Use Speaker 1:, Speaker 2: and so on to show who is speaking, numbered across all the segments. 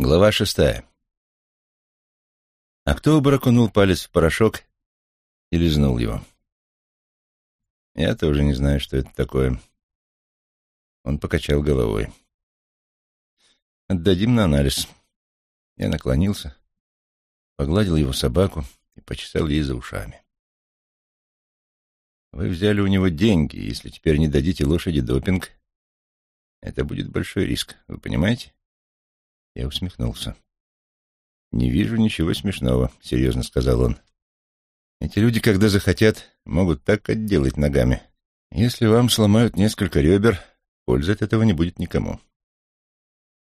Speaker 1: Глава шестая. Октобер окунул палец в порошок и лизнул его. Я тоже не знаю, что это такое. Он покачал головой. Отдадим на анализ. Я наклонился, погладил его собаку и почесал ей за ушами. Вы взяли у него деньги, если теперь не дадите лошади допинг, это будет большой риск, вы понимаете? Я усмехнулся. «Не вижу ничего смешного», — серьезно сказал он. «Эти люди, когда захотят, могут так отделать ногами. Если вам сломают несколько ребер, пользы от этого не будет никому».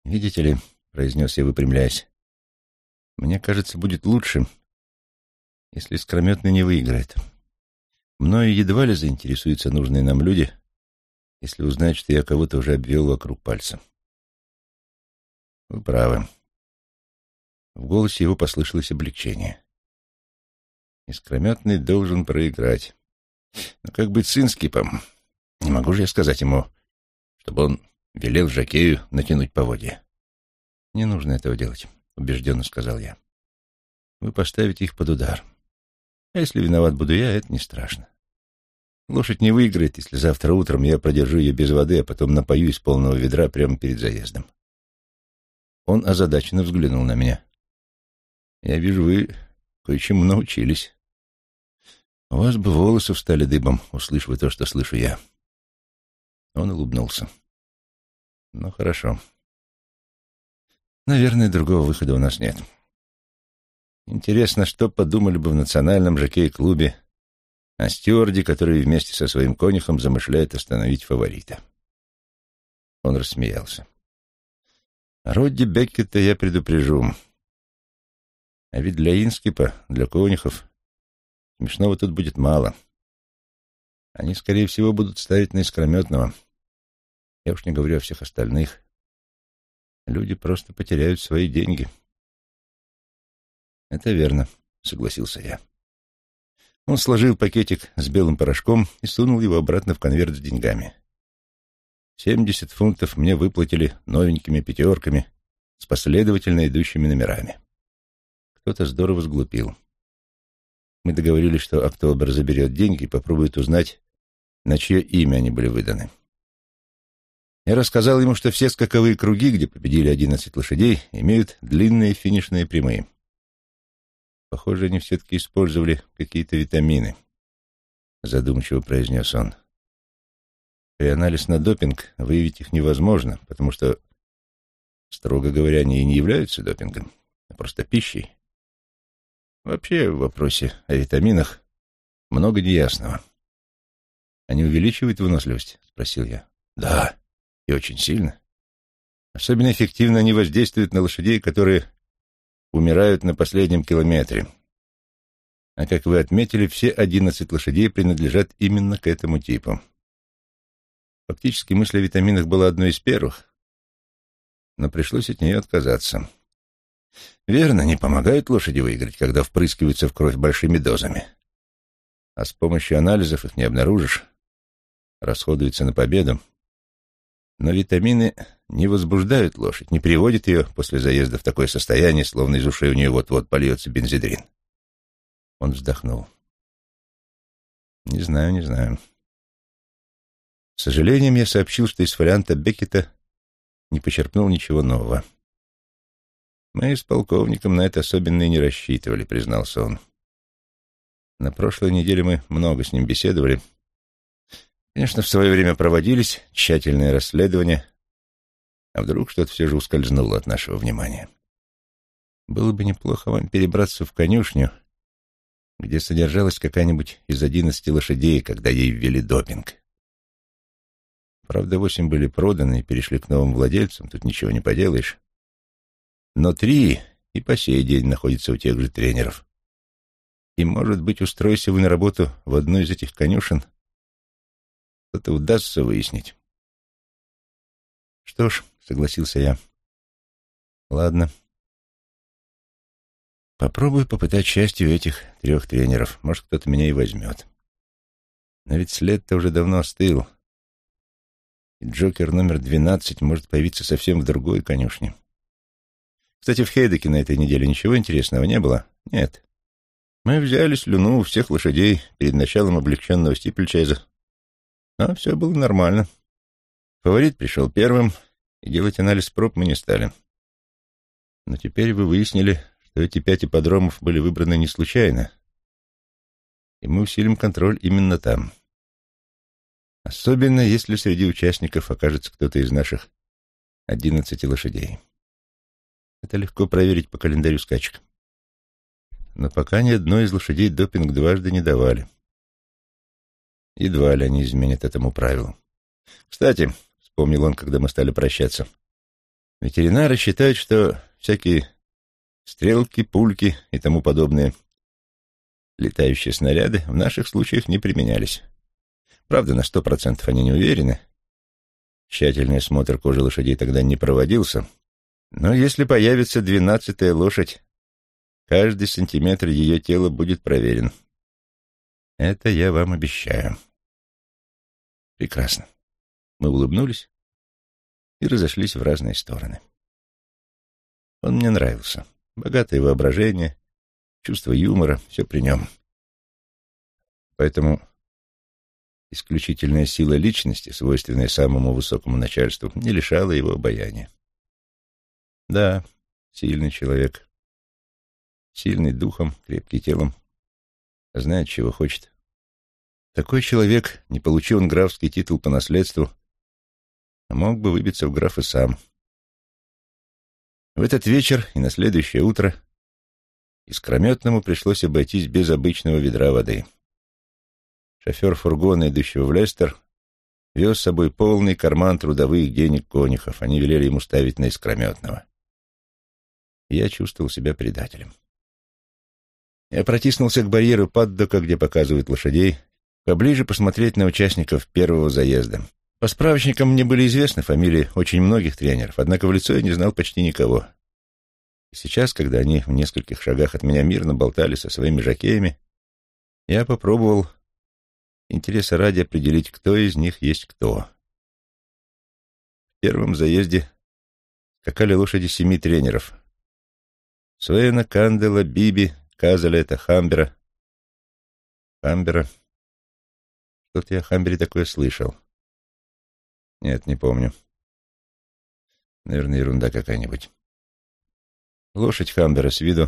Speaker 1: «Видите ли», — произнес я, выпрямляясь, — «мне кажется, будет лучше, если скрометный не выиграет. Мною едва ли заинтересуются нужные нам люди, если узнают, что я кого-то уже обвел вокруг пальца». Вы правы. В голосе его послышалось облегчение. Искрометный должен проиграть. Но как быть с Инскипом? Не могу же я сказать ему, чтобы он велел Жакею натянуть поводья. Не нужно этого делать, убежденно сказал я. Вы поставите их под удар. А если виноват буду я, это не страшно. Лошадь не выиграет, если завтра утром я продержу ее без воды, а потом напою из полного ведра прямо перед заездом. Он озадаченно взглянул на меня. «Я вижу, вы кое-чему научились. У вас бы волосы встали дыбом, услышав то, что слышу я». Он улыбнулся. «Ну, хорошо. Наверное, другого выхода у нас нет. Интересно, что подумали бы в национальном жокей-клубе о стюарде, который вместе со своим конюхом замышляет остановить фаворита». Он рассмеялся. Родди Беккета я предупрежу. А ведь для Инскипа, для конюхов, смешного тут будет мало. Они, скорее всего, будут ставить на искрометного. Я уж не говорю о всех остальных. Люди просто потеряют свои деньги. Это верно, согласился я. Он сложил пакетик с белым порошком и сунул его обратно в конверт с деньгами. Семьдесят фунтов мне выплатили новенькими пятерками с последовательно идущими номерами. Кто-то здорово сглупил. Мы договорились, что Октобер заберет деньги и попробует узнать, на чье имя они были выданы. Я рассказал ему, что все скаковые круги, где победили одиннадцать лошадей, имеют длинные финишные прямые. Похоже, они все-таки использовали какие-то витамины, задумчиво произнес он. При анализ на допинг выявить их невозможно, потому что, строго говоря, они и не являются допингом, а просто пищей. Вообще в вопросе о витаминах много неясного. «Они увеличивают выносливость?» — спросил я. «Да, и очень сильно. Особенно эффективно они воздействуют на лошадей, которые умирают на последнем километре. А как вы отметили, все одиннадцать лошадей принадлежат именно к этому типу. Фактически мысль о витаминах была одной из первых, но пришлось от нее отказаться. Верно, не помогают лошади выиграть, когда впрыскиваются в кровь большими дозами. А с помощью анализов их не обнаружишь. Расходуются на победу. Но витамины не возбуждают лошадь, не приводят ее после заезда в такое состояние, словно из ушей у нее вот-вот польется бензидрин. Он вздохнул. Не знаю, не знаю. С сожалением я сообщил, что из варианта Беккета не почерпнул ничего нового. «Мы с полковником на это особенно и не рассчитывали», — признался он. «На прошлой неделе мы много с ним беседовали. Конечно, в свое время проводились тщательные расследования, а вдруг что-то все же ускользнуло от нашего внимания. Было бы неплохо вам перебраться в конюшню, где содержалась какая-нибудь из одиннадцати лошадей, когда ей ввели допинг. Правда, восемь были проданы и перешли к новым владельцам, тут ничего не поделаешь. Но три и по сей день находятся у тех же тренеров. И, может быть, устройся вы на работу в одну из этих конюшен, что-то удастся выяснить. Что ж, согласился я. Ладно. Попробую попытать счастье у этих трех тренеров. Может, кто-то меня и возьмет. Но ведь след-то уже давно остыл Джокер номер двенадцать может появиться совсем в другой конюшне. Кстати, в Хейдеке на этой неделе ничего интересного не было? Нет. Мы взяли слюну у всех лошадей перед началом облегченного стипельчайза. А все было нормально. Фаворит пришел первым, и делать анализ проб мы не стали. Но теперь вы выяснили, что эти пять ипподромов были выбраны не случайно, и мы усилим контроль именно там. Особенно, если среди участников окажется кто-то из наших одиннадцати лошадей. Это легко проверить по календарю скачек. Но пока ни одной из лошадей допинг дважды не давали. Едва ли они изменят этому правилу. Кстати, — вспомнил он, когда мы стали прощаться, — ветеринары считают, что всякие стрелки, пульки и тому подобные летающие снаряды в наших случаях не применялись. Правда, на сто процентов они не уверены. Тщательный осмотр кожи лошадей тогда не проводился. Но если появится двенадцатая лошадь, каждый сантиметр ее тела будет проверен. Это я вам обещаю. Прекрасно. Мы улыбнулись и разошлись в разные стороны. Он мне нравился. Богатое воображение, чувство юмора, все при нем. Поэтому исключительная сила личности, свойственная самому высокому начальству, не лишала его обаяния. Да, сильный человек. Сильный духом, крепкий телом. Знает, чего хочет. Такой человек, не получил он графский титул по наследству, мог бы выбиться в графы сам. В этот вечер и на следующее утро искрометному пришлось обойтись без обычного ведра воды. Шофер фургона, идущего в Лестер, вез с собой полный карман трудовых денег конюхов. Они велели ему ставить на искрометного. Я чувствовал себя предателем. Я протиснулся к барьеру паддока, где показывают лошадей, поближе посмотреть на участников первого заезда. По справочникам мне были известны фамилии очень многих тренеров, однако в лицо я не знал почти никого. И сейчас, когда они в нескольких шагах от меня мирно болтали со своими жакеями, я попробовал интереса ради определить, кто из них есть кто. В первом заезде скакали лошади семи тренеров. Суэна, Кандела, Биби, Казалета, Хамбера. Хамбера что-то я о Хамбере такое слышал. Нет, не помню. Наверное, ерунда какая-нибудь. Лошадь Хамбера с виду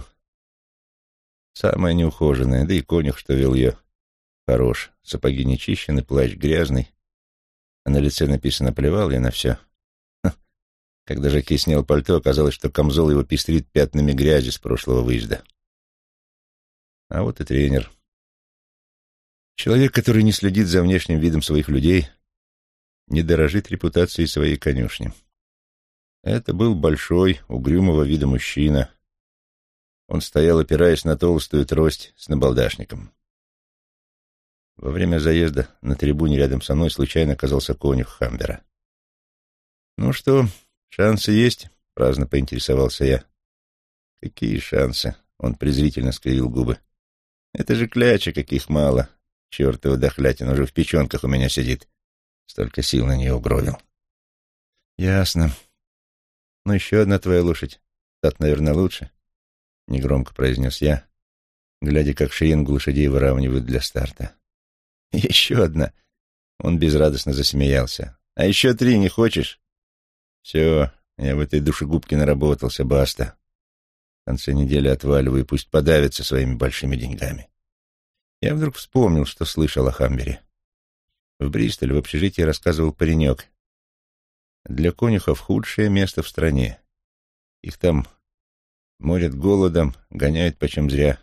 Speaker 1: самая неухоженная, да и конюх, что вел ее, хорош. Сапоги не чищены, плащ грязный, а на лице написано «плевал я на все». Когда Жаки снял пальто, оказалось, что камзол его пестрит пятнами грязи с прошлого выезда. А вот и тренер. Человек, который не следит за внешним видом своих людей, не дорожит репутацией своей конюшни. Это был большой, угрюмого вида мужчина. Он стоял, опираясь на толстую трость с набалдашником. Во время заезда на трибуне рядом со мной случайно оказался конюх Хамбера. «Ну что, шансы есть?» — праздно поинтересовался я. «Какие шансы?» — он презрительно скривил губы. «Это же кляча, каких мало. Чертова дохлятина уже в печенках у меня сидит. Столько сил на нее угробил. Ясно. Ну, еще одна твоя лошадь. Так, наверное, лучше. Негромко произнес я, глядя, как шеренгу лошадей выравнивают для старта. Еще одна. Он безрадостно засмеялся. А еще три не хочешь? Все, я в этой душегубке наработался, баста. В конце недели отваливаю, пусть подавятся своими большими деньгами. Я вдруг вспомнил, что слышал о Хамбере. В Бристоле в общежитии рассказывал паренек. Для конюхов худшее место в стране. Их там морят голодом, гоняют почем зря.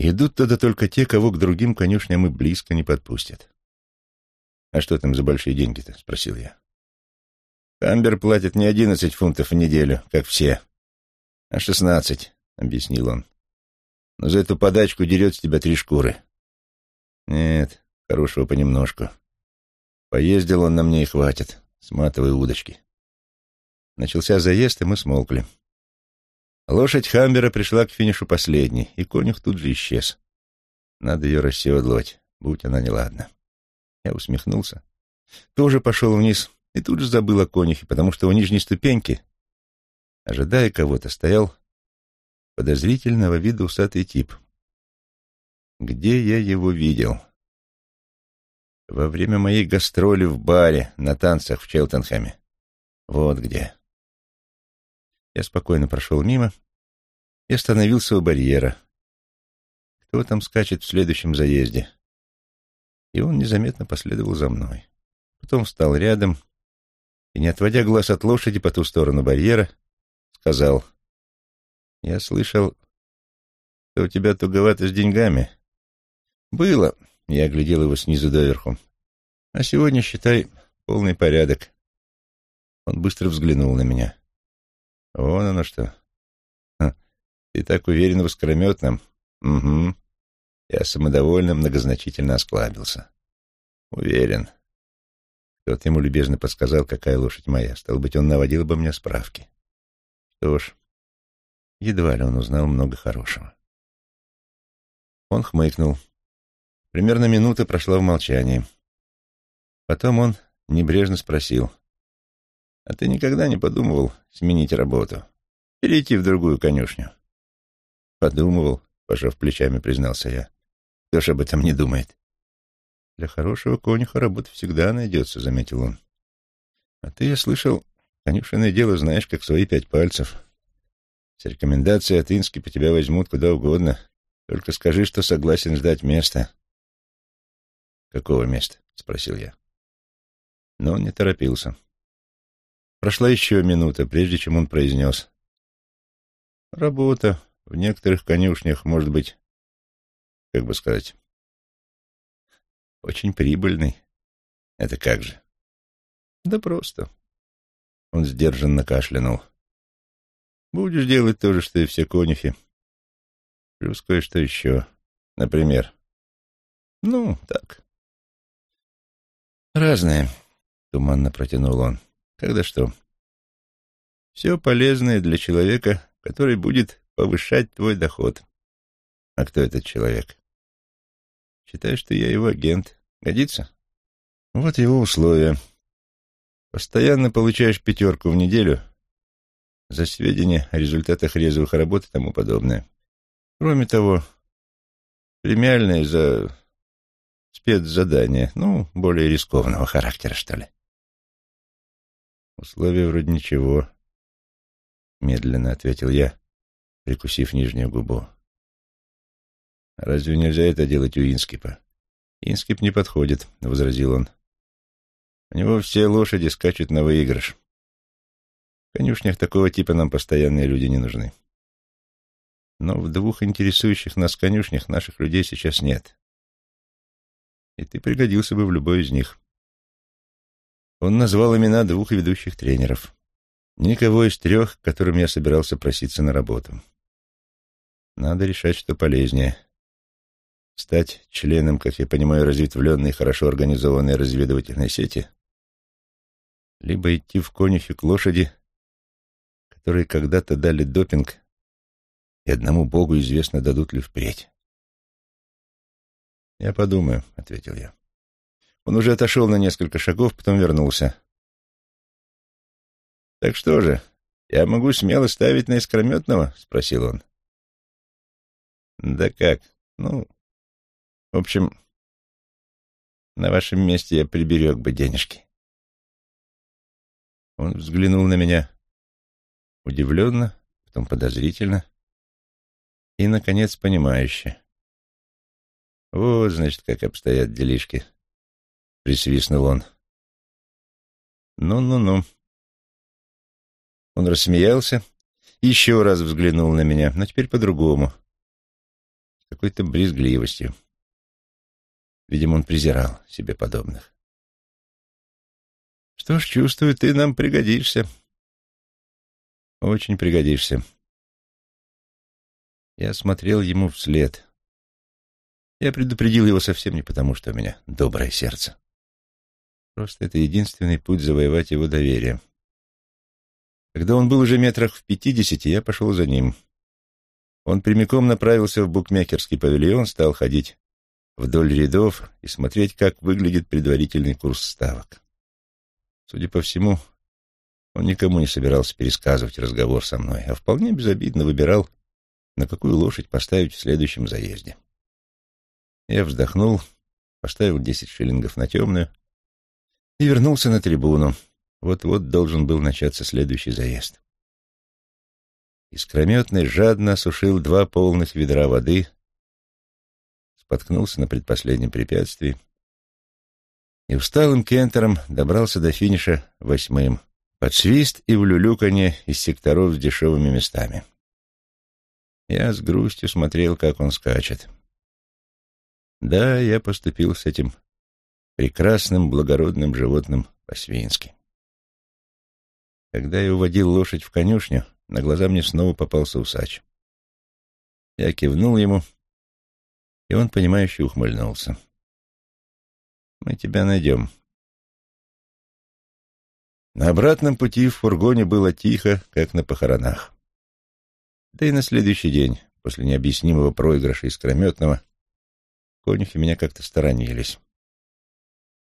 Speaker 1: Идут туда только те, кого к другим конюшням и близко не подпустят. «А что там за большие деньги-то?» — спросил я. «Хамбер платит не одиннадцать фунтов в неделю, как все, а шестнадцать», — объяснил он. «Но за эту подачку дерет с тебя три шкуры». Нет, хорошего понемножку. Поездил он на мне и хватит, сматывая удочки. Начался заезд, и мы смолкли. Лошадь Хамбера пришла к финишу последней, и конюх тут же исчез. Надо ее расседлывать, будь она неладна. Я усмехнулся. Тоже пошел вниз и тут же забыл о конюхе, потому что у нижней ступеньки, ожидая кого-то, стоял Подозрительного вида усатый тип. Где я его видел? Во время моей гастроли в баре на танцах в Челтенхэме. Вот где. Я спокойно прошел мимо и остановился у барьера. Кто там скачет в следующем заезде? И он незаметно последовал за мной. Потом встал рядом и, не отводя глаз от лошади по ту сторону барьера, сказал, «Я слышал, что у тебя туговато с деньгами». «Было», — я оглядел его снизу доверху. «А сегодня, считай, полный порядок». Он быстро взглянул на меня. «Вон оно что. Ха, ты так уверен в искрометном?» «Угу». Я самодовольно многозначительно осклабился. «Уверен». Кто-то ему любезно подсказал, какая лошадь моя. Стало быть, он наводил бы мне справки. Что ж, едва ли он узнал много хорошего. Он хмыкнул. Примерно минута прошла в молчании. Потом он небрежно спросил. «А ты никогда не подумывал сменить работу? Перейти в другую конюшню?» «Подумывал», — пожав плечами, признался я. «Кто ж об этом не думает?» «Для хорошего конюха работа всегда найдется», — заметил он. «А ты, я слышал, конюшенное дело знаешь, как свои пять пальцев. С рекомендацией от Ински по тебя возьмут куда угодно. Только скажи, что согласен ждать места». «Какого места?» — спросил я. Но он не торопился. Прошла еще минута, прежде чем он произнес. «Работа в некоторых конюшнях может быть, как бы сказать, очень прибыльный. Это как же? Да просто. Он сдержанно кашлянул. Будешь делать то же, что и все конюхи. Плюс кое-что еще. Например. Ну, так. Разное, туманно протянул он. Когда что? Все полезное для человека, который будет повышать твой доход. А кто этот человек? Считай, что я его агент. Годится? Вот его условия. Постоянно получаешь пятерку в неделю за сведения о результатах резвых работ и тому подобное. Кроме того, премиальные за спецзадания, ну, более рискованного характера, что ли. Условия вроде ничего, медленно ответил я, прикусив нижнюю губу. Разве нельзя это делать у Инскипа? Инскип не подходит, — возразил он. У него все лошади скачут на выигрыш. В конюшнях такого типа нам постоянные люди не нужны. Но в двух интересующих нас конюшнях наших людей сейчас нет. И ты пригодился бы в любой из них. Он назвал имена двух ведущих тренеров. Никого из трех, которым я собирался проситься на работу. Надо решать, что полезнее — стать членом, как я понимаю, разветвленной, хорошо организованной разведывательной сети, либо идти в конюхи к лошади, которые когда-то дали допинг, и одному богу известно, дадут ли впредь. «Я подумаю», — ответил я. Он уже отошел на несколько шагов, потом вернулся. «Так что же, я могу смело ставить на искрометного?» — спросил он. «Да как? Ну, в общем, на вашем месте я приберег бы денежки. Он взглянул на меня удивленно, потом подозрительно и, наконец, понимающе. Вот, значит, как обстоят делишки, — присвистнул он. Ну-ну-ну. Он рассмеялся, еще раз взглянул на меня, но теперь по-другому, с какой-то брезгливостью. Видимо, он презирал себе подобных. Что ж, чувствую, ты нам пригодишься. Очень пригодишься. Я смотрел ему вслед. Я предупредил его совсем не потому, что у меня доброе сердце. Просто это единственный путь завоевать его доверие. Когда он был уже метрах в пятидесяти, я пошел за ним. Он прямиком направился в букмекерский павильон, стал ходить вдоль рядов и смотреть, как выглядит предварительный курс ставок. Судя по всему, он никому не собирался пересказывать разговор со мной, а вполне безобидно выбирал на какую лошадь поставить в следующем заезде. Я вздохнул, поставил десять шиллингов на темную и вернулся на трибуну. Вот-вот должен был начаться следующий заезд. Искрометный жадно осушил два полных ведра воды, споткнулся на предпоследнем препятствии и усталым кентером добрался до финиша восьмым, под свист и в люлюканье из секторов с дешевыми местами. Я с грустью смотрел, как он скачет. Да, я поступил с этим прекрасным благородным животным по-свински. Когда я уводил лошадь в конюшню, на глаза мне снова попался усач. Я кивнул ему, и он, понимающе ухмыльнулся. «Мы тебя найдем». На обратном пути в фургоне было тихо, как на похоронах. Да и на следующий день, после необъяснимого проигрыша искрометного, конюхи меня как-то сторонились.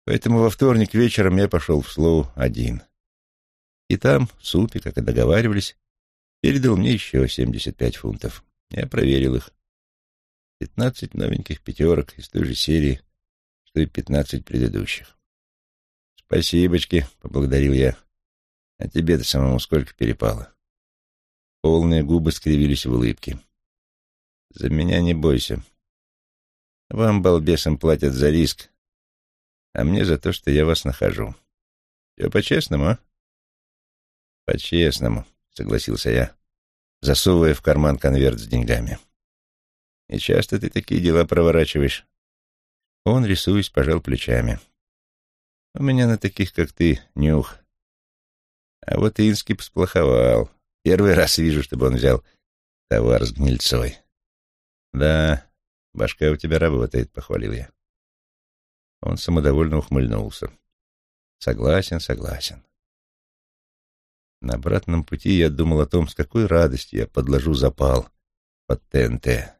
Speaker 1: Поэтому во вторник вечером я пошел в Слоу один. И там, Супи, как и договаривались, передал мне еще 75 фунтов. Я проверил их. Пятнадцать новеньких пятерок из той же серии, что и пятнадцать предыдущих. «Спасибочки», — поблагодарил я. «А тебе-то самому сколько перепало?» Полные губы скривились в улыбке. «За меня не бойся. Вам, балбесам, платят за риск, а мне за то, что я вас нахожу. Все по-честному, а?» «По-честному», — согласился я, засовывая в карман конверт с деньгами. «И часто ты такие дела проворачиваешь?» Он, рисуясь, пожал плечами. «У меня на таких, как ты, нюх. А вот Инский сплоховал. Первый раз вижу, чтобы он взял товар с гнильцой. Да, башка у тебя работает, похвалил я. Он самодовольно ухмыльнулся. Согласен, согласен. На обратном пути я думал о том, с какой радостью я подложу запал под ТНТ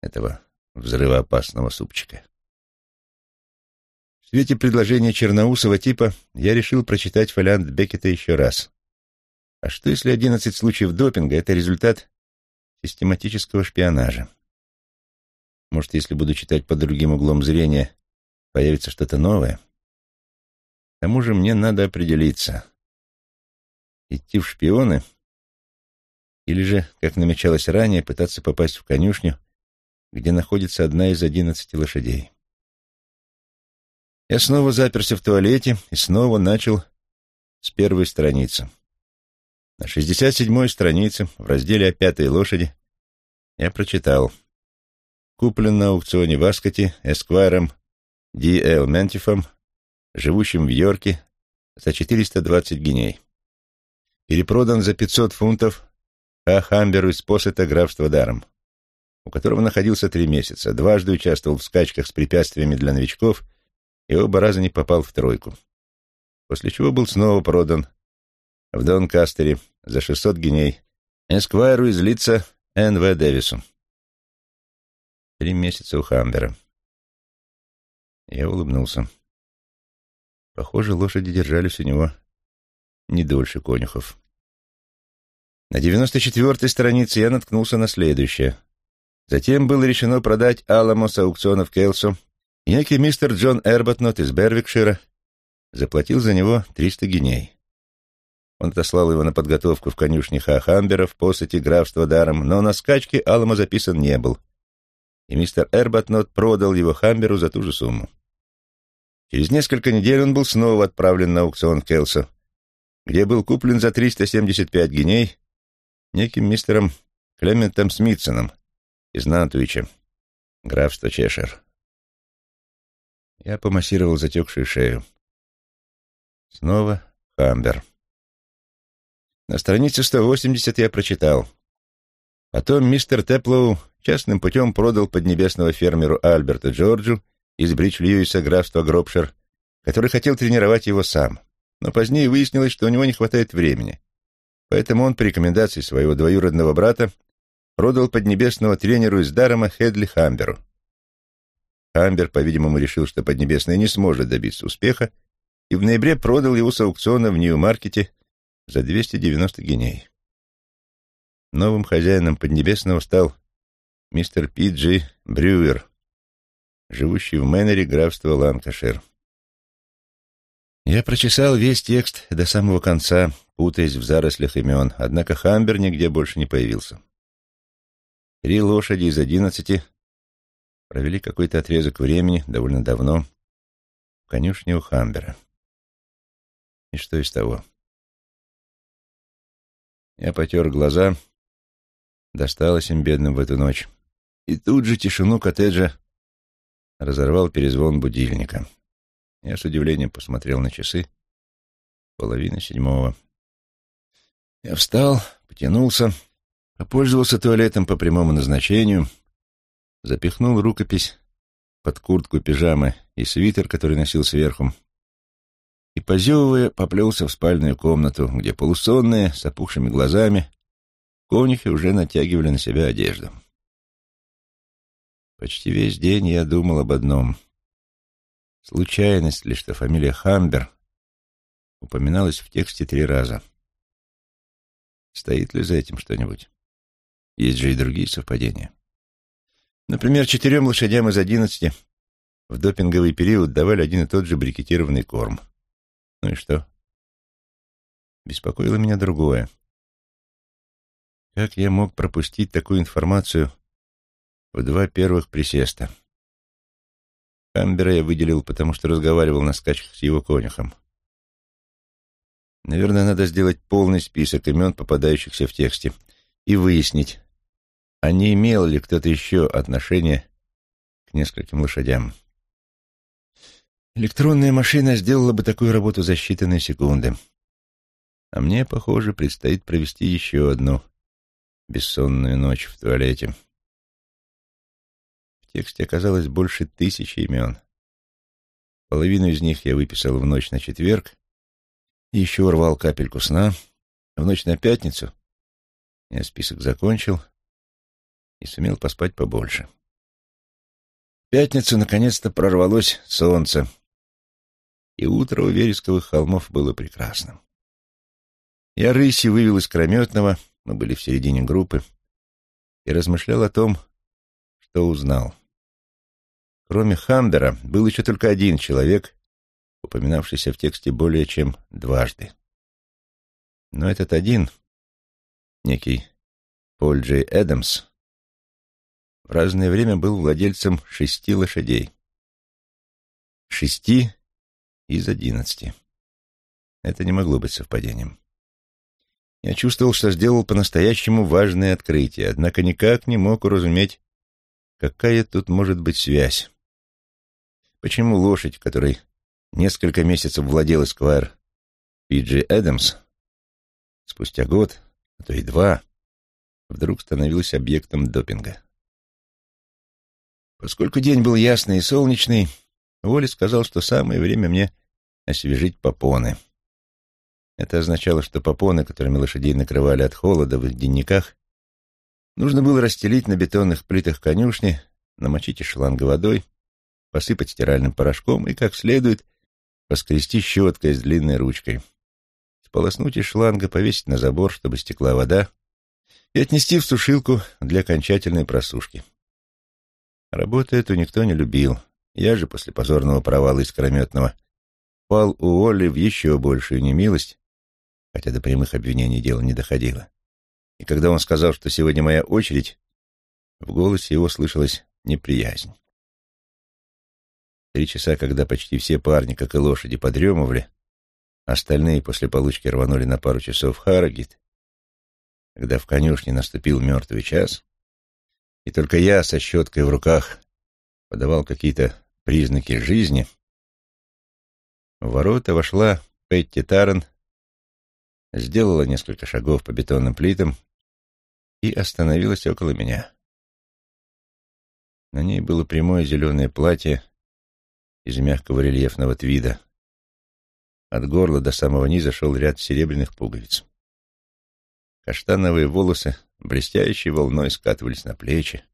Speaker 1: этого взрывоопасного супчика. В свете предложения Черноусова типа я решил прочитать фолиант Беккета еще раз. А что, если одиннадцать случаев допинга — это результат систематического шпионажа? Может, если буду читать под другим углом зрения, появится что-то новое? К тому же мне надо определиться. Идти в шпионы или же, как намечалось ранее, пытаться попасть в конюшню, где находится одна из одиннадцати лошадей. Я снова заперся в туалете и снова начал с первой страницы. На 67-й странице, в разделе о пятой лошади, я прочитал «Куплен на аукционе в Аскоте эсквайром Ди Эл Ментифом, живущим в Йорке, за 420 гиней. Перепродан за 500 фунтов А. Хамберу из Посета графства Даром, у которого находился три месяца, дважды участвовал в скачках с препятствиями для новичков и оба раза не попал в тройку. После чего был снова продан в Донкастере за 600 геней эсквайру из лица Н.В. Дэвису. Три месяца у Хамбера. Я улыбнулся. Похоже, лошади держались у него не дольше конюхов. На девяносто четвертой странице я наткнулся на следующее. Затем было решено продать Аламо с аукционов Келсу. Некий мистер Джон Эрботнот из Бервикшира заплатил за него триста геней. Он отослал его на подготовку в конюшне Хахамбера в посоте графства даром, но на скачке Алама записан не был, и мистер Эрбатнот продал его Хамберу за ту же сумму. Через несколько недель он был снова отправлен на аукцион в Келсо, где был куплен за 375 геней неким мистером Клементом Смитсоном из Нантвича, графство Чешер. Я помассировал затекшую шею. Снова Хамбер. На странице 180 я прочитал. Потом мистер Теплоу частным путем продал поднебесного фермеру Альберта Джорджу из Брич-Льюиса графства Гробшир, который хотел тренировать его сам. Но позднее выяснилось, что у него не хватает времени. Поэтому он по рекомендации своего двоюродного брата продал поднебесного тренеру из Дарома Хедли Хамберу. Хамбер, по-видимому, решил, что Поднебесный не сможет добиться успеха, и в ноябре продал его с аукциона в Нью-Маркете за 290 геней. новым хозяином Поднебесного стал мистер Пиджи Брюер, живущий в Мэннере графства Ланкашир. Я прочесал весь текст до самого конца, путаясь в зарослях имен, однако Хамбер нигде больше не появился. Три лошади из одиннадцати провели какой-то отрезок времени, довольно давно, в конюшне у Хамбера. И что из того? Я потер глаза, досталось им бедным в эту ночь. И тут же тишину коттеджа разорвал перезвон будильника. Я с удивлением посмотрел на часы. Половина седьмого. Я встал, потянулся, попользовался туалетом по прямому назначению, запихнул рукопись под куртку пижамы и свитер, который носил сверху, и, позевывая, поплелся в спальную комнату, где полусонные, с опухшими глазами, конюхи уже натягивали на себя одежду. Почти весь день я думал об одном. Случайность ли, что фамилия Хамбер упоминалась в тексте три раза. Стоит ли за этим что-нибудь? Есть же и другие совпадения. Например, четырем лошадям из одиннадцати в допинговый период давали один и тот же брикетированный корм — ну и что? Беспокоило меня другое. Как я мог пропустить такую информацию в два первых присеста? Камбера я выделил, потому что разговаривал на скачках с его конюхом. Наверное, надо сделать полный список имен, попадающихся в тексте, и выяснить, а не имел ли кто-то еще отношение к нескольким лошадям. Электронная машина сделала бы такую работу за считанные секунды. А мне, похоже, предстоит провести еще одну бессонную ночь в туалете. Тексте оказалось больше тысячи имен. Половину из них я выписал в ночь на четверг, и еще урвал капельку сна. В ночь на пятницу я список закончил и сумел поспать побольше. В пятницу наконец-то прорвалось солнце — и утро у вересковых холмов было прекрасным. Я рыси вывел из Крометного, мы были в середине группы, и размышлял о том, что узнал. Кроме Хамбера был еще только один человек, упоминавшийся в тексте более чем дважды. Но этот один, некий Поль Джей Эдамс, в разное время был владельцем шести лошадей. Шести из одиннадцати. Это не могло быть совпадением. Я чувствовал, что сделал по-настоящему важное открытие, однако никак не мог уразуметь, какая тут может быть связь. Почему лошадь, которой несколько месяцев владел эсквайр Пиджи Эдамс, спустя год, а то и два, вдруг становилась объектом допинга? Поскольку день был ясный и солнечный, Уолли сказал, что самое время мне освежить попоны. Это означало, что попоны, которыми лошадей накрывали от холода в их денниках, нужно было расстелить на бетонных плитах конюшни, намочить из шланга водой, посыпать стиральным порошком и, как следует, поскрести щеткой с длинной ручкой, сполоснуть из шланга, повесить на забор, чтобы стекла вода, и отнести в сушилку для окончательной просушки. Работу эту никто не любил. Я же после позорного провала искрометного впал у Олли в еще большую немилость, хотя до прямых обвинений дело не доходило. И когда он сказал, что сегодня моя очередь, в голосе его слышалась неприязнь. Три часа, когда почти все парни, как и лошади, подремывали, остальные после получки рванули на пару часов в Харрогит, когда в конюшне наступил мертвый час, и только я со щеткой в руках подавал какие-то признаки жизни — в ворота вошла Петти Таррен, сделала несколько шагов по бетонным плитам и остановилась около меня. На ней было прямое зеленое платье из мягкого рельефного твида. От горла до самого низа шел ряд серебряных пуговиц. Каштановые волосы блестящей волной скатывались на плечи,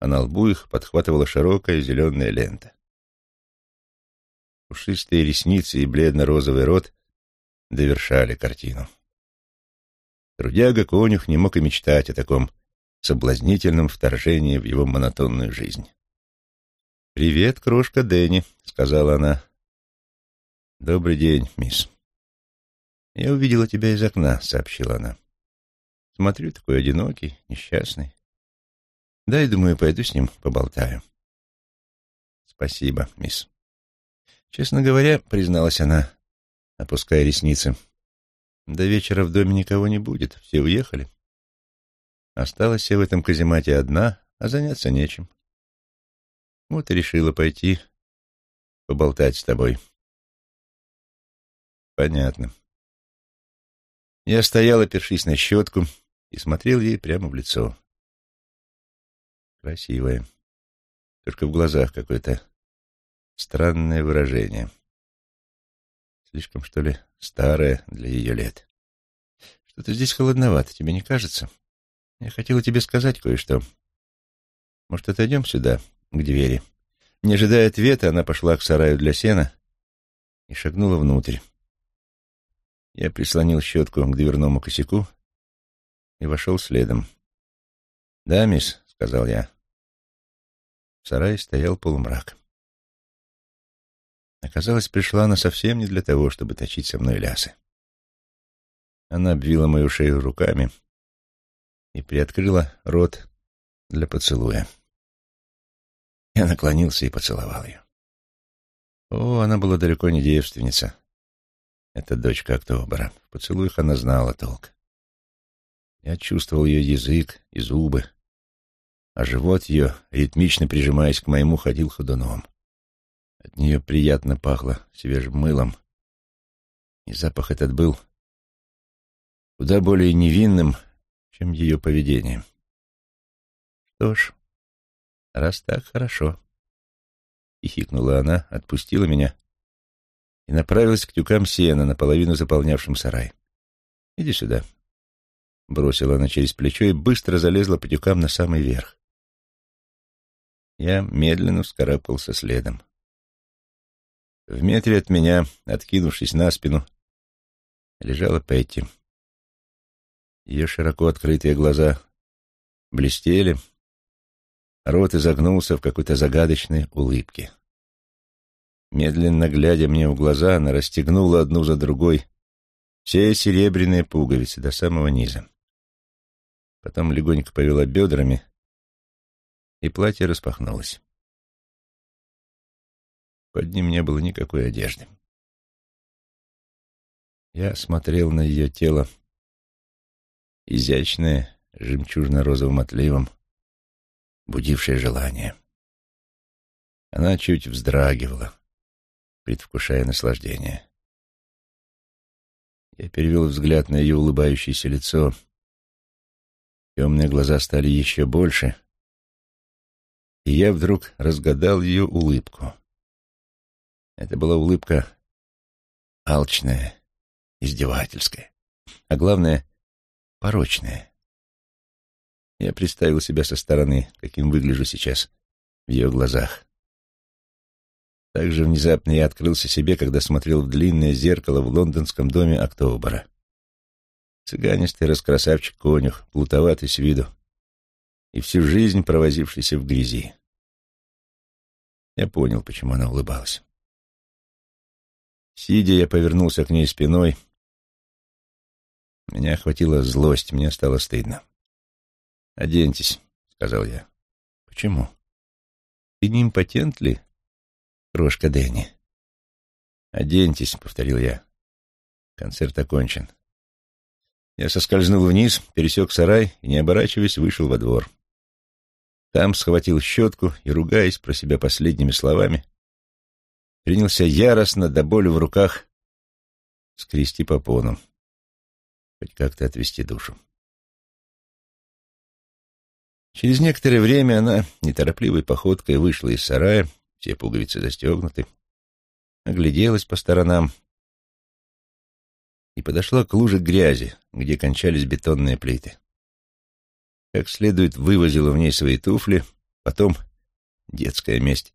Speaker 1: а на лбу их подхватывала широкая зеленая лента. Пушистые ресницы и бледно-розовый рот довершали картину. Трудяга-конюх не мог и мечтать о таком соблазнительном вторжении в его монотонную жизнь. «Привет, крошка Дэнни», — сказала она. «Добрый день, мисс». «Я увидела тебя из окна», — сообщила она. «Смотрю, такой одинокий, несчастный. Дай, думаю, пойду с ним поболтаю». «Спасибо, мисс». «Честно говоря», — призналась она, опуская ресницы, — «до вечера в доме никого не будет, все уехали. Осталась я в этом каземате одна, а заняться нечем. Вот и решила пойти поболтать с тобой». «Понятно». Я стоял, опершись на щетку, и смотрел ей прямо в лицо. Красивая. Только в глазах какое-то странное выражение. Слишком, что ли, старое для ее лет. Что-то здесь холодновато, тебе не кажется? Я хотела тебе сказать кое-что. Может, отойдем сюда, к двери? Не ожидая ответа, она пошла к сараю для сена и шагнула внутрь. Я прислонил щетку к дверному косяку и вошел следом. «Да, мисс», — сказал я. В сарае стоял полумрак. Оказалось, пришла она совсем не для того, чтобы точить со мной лясы. Она обвила мою шею руками и приоткрыла рот для поцелуя. Я наклонился и поцеловал ее. О, она была далеко не девственница. Это дочка Октобера. В поцелуях она знала толк. Я чувствовал ее язык и зубы, а живот ее, ритмично прижимаясь к моему, ходил ходуном. От нее приятно пахло свежим мылом, и запах этот был куда более невинным, чем ее поведение. Что ж, раз так, хорошо. Хихикнула она, отпустила меня и направилась к тюкам сена, наполовину заполнявшим сарай. «Иди сюда», — бросила она через плечо и быстро залезла по тюкам на самый верх. Я медленно вскарабкался следом. В метре от меня, откинувшись на спину, лежала Петти. Ее широко открытые глаза блестели, рот изогнулся в какой-то загадочной улыбке. Медленно глядя мне в глаза, она расстегнула одну за другой все серебряные пуговицы до самого низа. Потом легонько повела бедрами, и платье распахнулось. Под ним не было никакой одежды. Я смотрел на ее тело, изящное, жемчужно-розовым отливом, будившее желание. Она чуть вздрагивала, предвкушая наслаждение. Я перевел взгляд на ее улыбающееся лицо. Темные глаза стали еще больше, и я вдруг разгадал ее улыбку. Это была улыбка алчная, издевательская, а главное — порочная. Я представил себя со стороны, каким выгляжу сейчас в ее глазах. Так же внезапно я открылся себе, когда смотрел в длинное зеркало в лондонском доме Октобера. Цыганистый раскрасавчик-конюх, плутоватый с виду, и всю жизнь провозившийся в грязи. Я понял, почему она улыбалась. Сидя, я повернулся к ней спиной. Меня охватила злость, мне стало стыдно. «Оденьтесь», — сказал я. «Почему? Ты не импотент ли, крошка Дэнни?» «Оденьтесь», — повторил я. Концерт окончен. Я соскользнул вниз, пересек сарай и, не оборачиваясь, вышел во двор. Там схватил щетку и, ругаясь про себя последними словами, принялся яростно до боли в руках скрести попону, хоть как-то отвести душу. Через некоторое время она неторопливой походкой вышла из сарая, все пуговицы застегнуты, огляделась по сторонам и подошла к луже грязи, где кончались бетонные плиты. Как следует вывозила в ней свои туфли, потом, детская месть,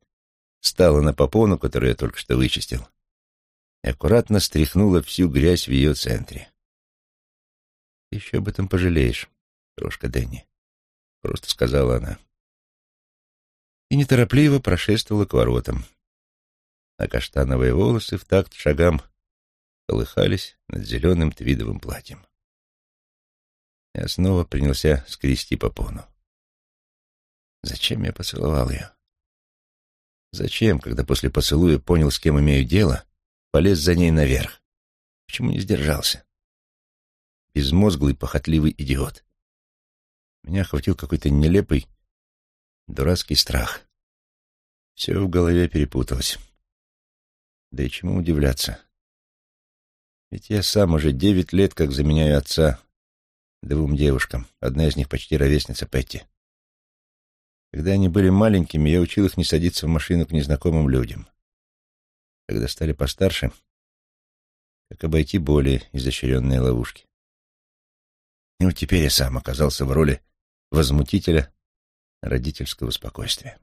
Speaker 1: встала на попону, которую я только что вычистил, и аккуратно стряхнула всю грязь в ее центре. Еще об этом пожалеешь, крошка Дэнни, — просто сказала она. И неторопливо прошествовала к воротам, а каштановые волосы в такт шагам колыхались над зеленым твидовым платьем. Я снова принялся скрести попону. Зачем я поцеловал ее? Зачем, когда после поцелуя понял, с кем имею дело, полез за ней наверх? Почему не сдержался? Безмозглый, похотливый идиот. Меня охватил какой-то нелепый, дурацкий страх. Все в голове перепуталось. Да и чему удивляться? Ведь я сам уже девять лет как заменяю отца двум девушкам. Одна из них почти ровесница Петти. Когда они были маленькими, я учил их не садиться в машину к незнакомым людям. Когда стали постарше, как обойти более изощренные ловушки. Вот теперь я сам оказался в роли возмутителя родительского спокойствия.